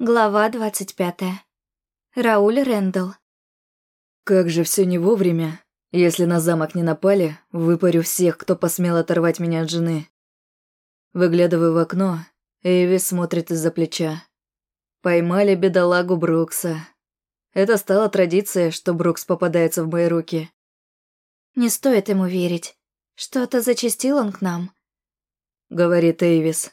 Глава двадцать пятая. Рауль Рэндалл. Как же все не вовремя. Если на замок не напали, выпарю всех, кто посмел оторвать меня от жены. Выглядываю в окно, Эйвис смотрит из-за плеча. Поймали бедолагу Брукса. Это стало традицией, что Брукс попадается в мои руки. Не стоит ему верить. Что-то зачастил он к нам. Говорит Эйвис.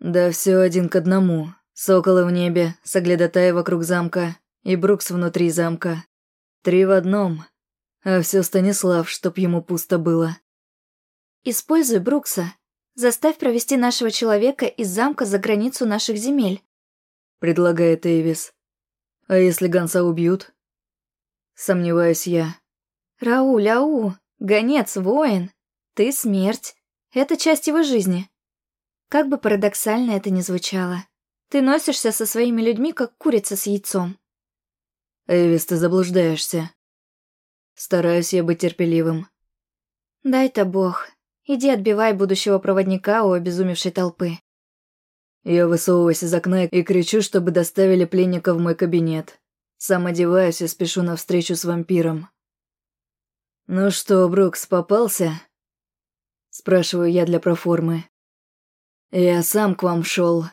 Да все один к одному. Соколы в небе, соглядатаи вокруг замка и Брукс внутри замка. Три в одном. А все Станислав, чтоб ему пусто было. Используй Брукса. Заставь провести нашего человека из замка за границу наших земель. Предлагает Эйвис. А если гонца убьют? Сомневаюсь я. Рауль, ау, гонец, воин. Ты смерть. Это часть его жизни. Как бы парадоксально это ни звучало. Ты носишься со своими людьми, как курица с яйцом. Эвис, ты заблуждаешься. Стараюсь я быть терпеливым. Дай-то бог. Иди отбивай будущего проводника у обезумевшей толпы. Я высовываюсь из окна и кричу, чтобы доставили пленника в мой кабинет. Сам одеваюсь и спешу навстречу с вампиром. «Ну что, Брукс, попался?» Спрашиваю я для проформы. «Я сам к вам шел.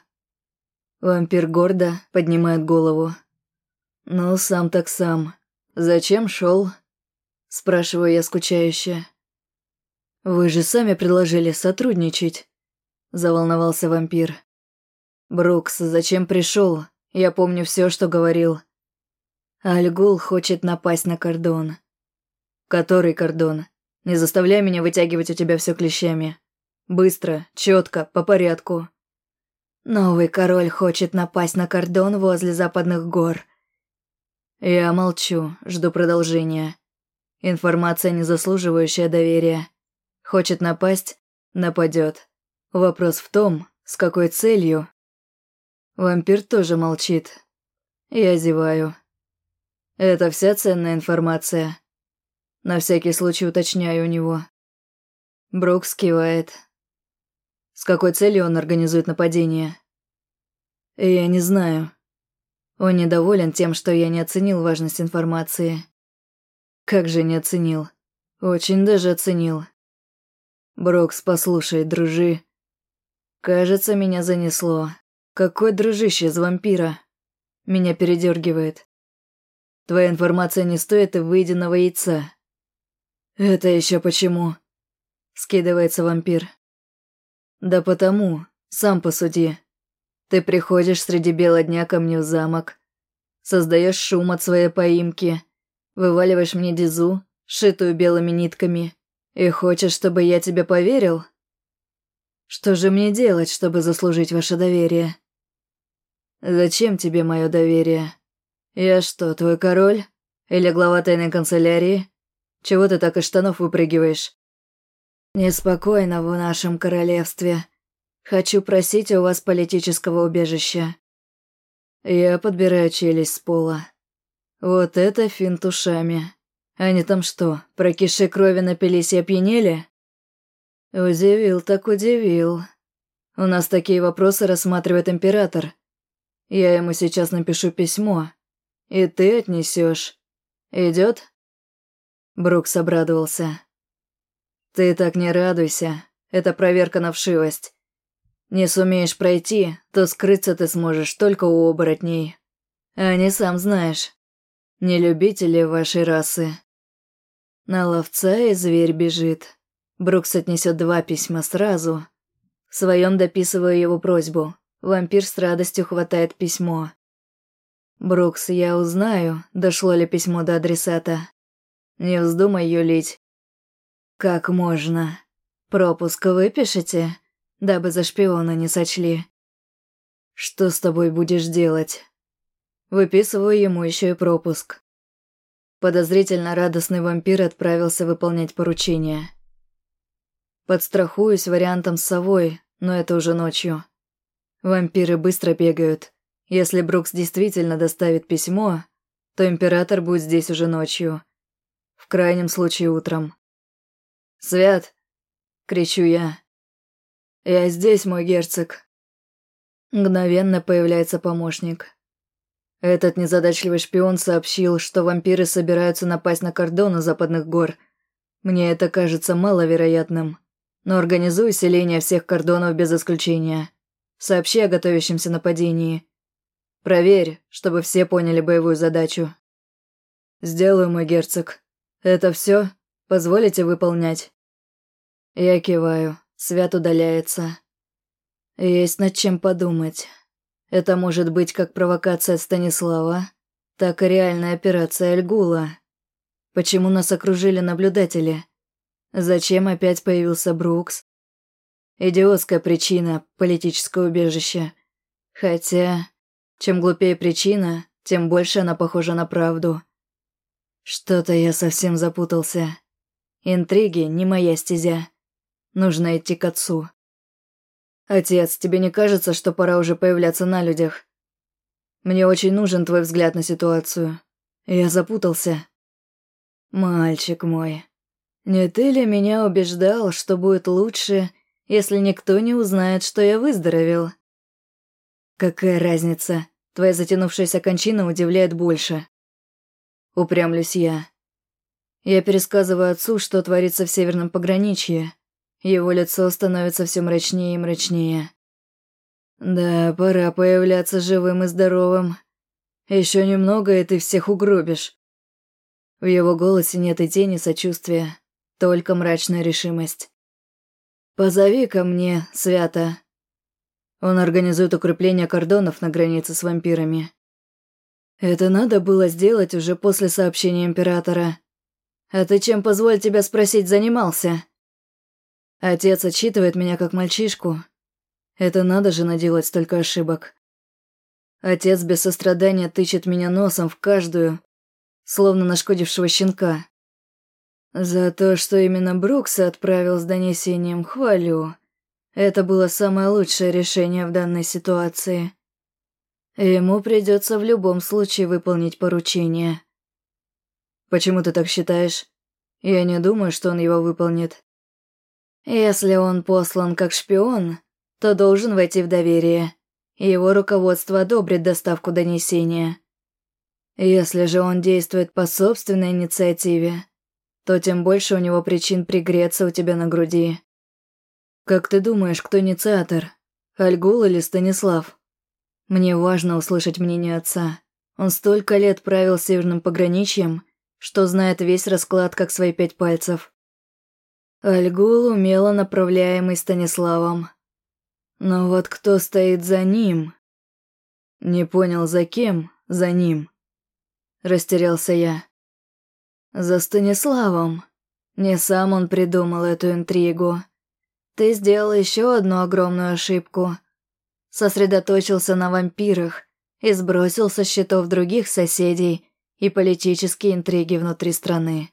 Вампир гордо поднимает голову. «Ну, сам так сам. Зачем шел? Спрашиваю я скучающе. «Вы же сами предложили сотрудничать», — заволновался вампир. «Брукс, зачем пришел? Я помню все, что говорил». Альгул хочет напасть на кордон. «Который кордон? Не заставляй меня вытягивать у тебя все клещами. Быстро, четко, по порядку». Новый король хочет напасть на кордон возле западных гор. Я молчу, жду продолжения. Информация, не заслуживающая доверия. Хочет напасть – нападет. Вопрос в том, с какой целью. Вампир тоже молчит. Я зеваю. Это вся ценная информация. На всякий случай уточняю у него. Брукс кивает. С какой целью он организует нападение? Я не знаю. Он недоволен тем, что я не оценил важность информации. Как же не оценил? Очень даже оценил. Брокс, послушай, дружи. Кажется, меня занесло. Какой дружище из вампира? Меня передергивает. Твоя информация не стоит и выеденного яйца. Это еще почему? Скидывается вампир. Да потому, сам посуди. Ты приходишь среди бела дня ко мне в замок, создаешь шум от своей поимки, вываливаешь мне дизу, шитую белыми нитками, и хочешь, чтобы я тебе поверил? Что же мне делать, чтобы заслужить ваше доверие? Зачем тебе мое доверие? Я что, твой король? Или глава тайной канцелярии? Чего ты так из штанов выпрыгиваешь? Неспокойно в нашем королевстве. Хочу просить у вас политического убежища. Я подбираю челюсть с пола. Вот это финт ушами. Они там что, про киши крови напились и опьянели? Удивил так удивил. У нас такие вопросы рассматривает император. Я ему сейчас напишу письмо. И ты отнесешь. Идет? Брукс обрадовался. Ты так не радуйся. Это проверка на вшивость. Не сумеешь пройти, то скрыться ты сможешь только у оборотней. А не сам знаешь. Не любители вашей расы. На ловца и зверь бежит. Брукс отнесет два письма сразу. В своем дописываю его просьбу. Вампир с радостью хватает письмо. «Брукс, я узнаю, дошло ли письмо до адресата. Не вздумай юлить. «Как можно? Пропуск выпишите, дабы за шпиона не сочли?» «Что с тобой будешь делать?» Выписываю ему еще и пропуск. Подозрительно радостный вампир отправился выполнять поручение. Подстрахуюсь вариантом с совой, но это уже ночью. Вампиры быстро бегают. Если Брукс действительно доставит письмо, то император будет здесь уже ночью. В крайнем случае утром. «Свят!» — кричу я. «Я здесь, мой герцог». Мгновенно появляется помощник. Этот незадачливый шпион сообщил, что вампиры собираются напасть на кордон западных гор. Мне это кажется маловероятным. Но организуй селение всех кордонов без исключения. Сообщи о готовящемся нападении. Проверь, чтобы все поняли боевую задачу. Сделаю, мой герцог. Это все? Позволите выполнять? Я киваю. Свят удаляется. Есть над чем подумать. Это может быть как провокация Станислава, так и реальная операция Альгула. Почему нас окружили наблюдатели? Зачем опять появился Брукс? Идиотская причина, политическое убежище. Хотя, чем глупее причина, тем больше она похожа на правду. Что-то я совсем запутался. Интриги не моя стезя. Нужно идти к отцу. Отец, тебе не кажется, что пора уже появляться на людях? Мне очень нужен твой взгляд на ситуацию. Я запутался. Мальчик мой, не ты ли меня убеждал, что будет лучше, если никто не узнает, что я выздоровел? Какая разница? Твоя затянувшаяся кончина удивляет больше. Упрямлюсь я. Я пересказываю отцу, что творится в северном пограничье. Его лицо становится все мрачнее и мрачнее. Да, пора появляться живым и здоровым. Еще немного, и ты всех угробишь. В его голосе нет и тени сочувствия, только мрачная решимость. «Позови ко мне, Свято». Он организует укрепление кордонов на границе с вампирами. Это надо было сделать уже после сообщения Императора. А ты чем, позволь тебя спросить, занимался? Отец отчитывает меня как мальчишку. Это надо же наделать столько ошибок. Отец без сострадания тычет меня носом в каждую, словно нашкодившего щенка. За то, что именно Брукса отправил с донесением, хвалю. Это было самое лучшее решение в данной ситуации. Ему придется в любом случае выполнить поручение. Почему ты так считаешь? Я не думаю, что он его выполнит. Если он послан как шпион, то должен войти в доверие. Его руководство одобрит доставку донесения. Если же он действует по собственной инициативе, то тем больше у него причин пригреться у тебя на груди. Как ты думаешь, кто инициатор? Альгул или Станислав? Мне важно услышать мнение отца. Он столько лет правил северным пограничьем, что знает весь расклад как свои пять пальцев. Альгул умело направляемый Станиславом. Но вот кто стоит за ним? Не понял, за кем? За ним. Растерялся я. За Станиславом. Не сам он придумал эту интригу. Ты сделал еще одну огромную ошибку. Сосредоточился на вампирах и сбросил со счетов других соседей и политические интриги внутри страны.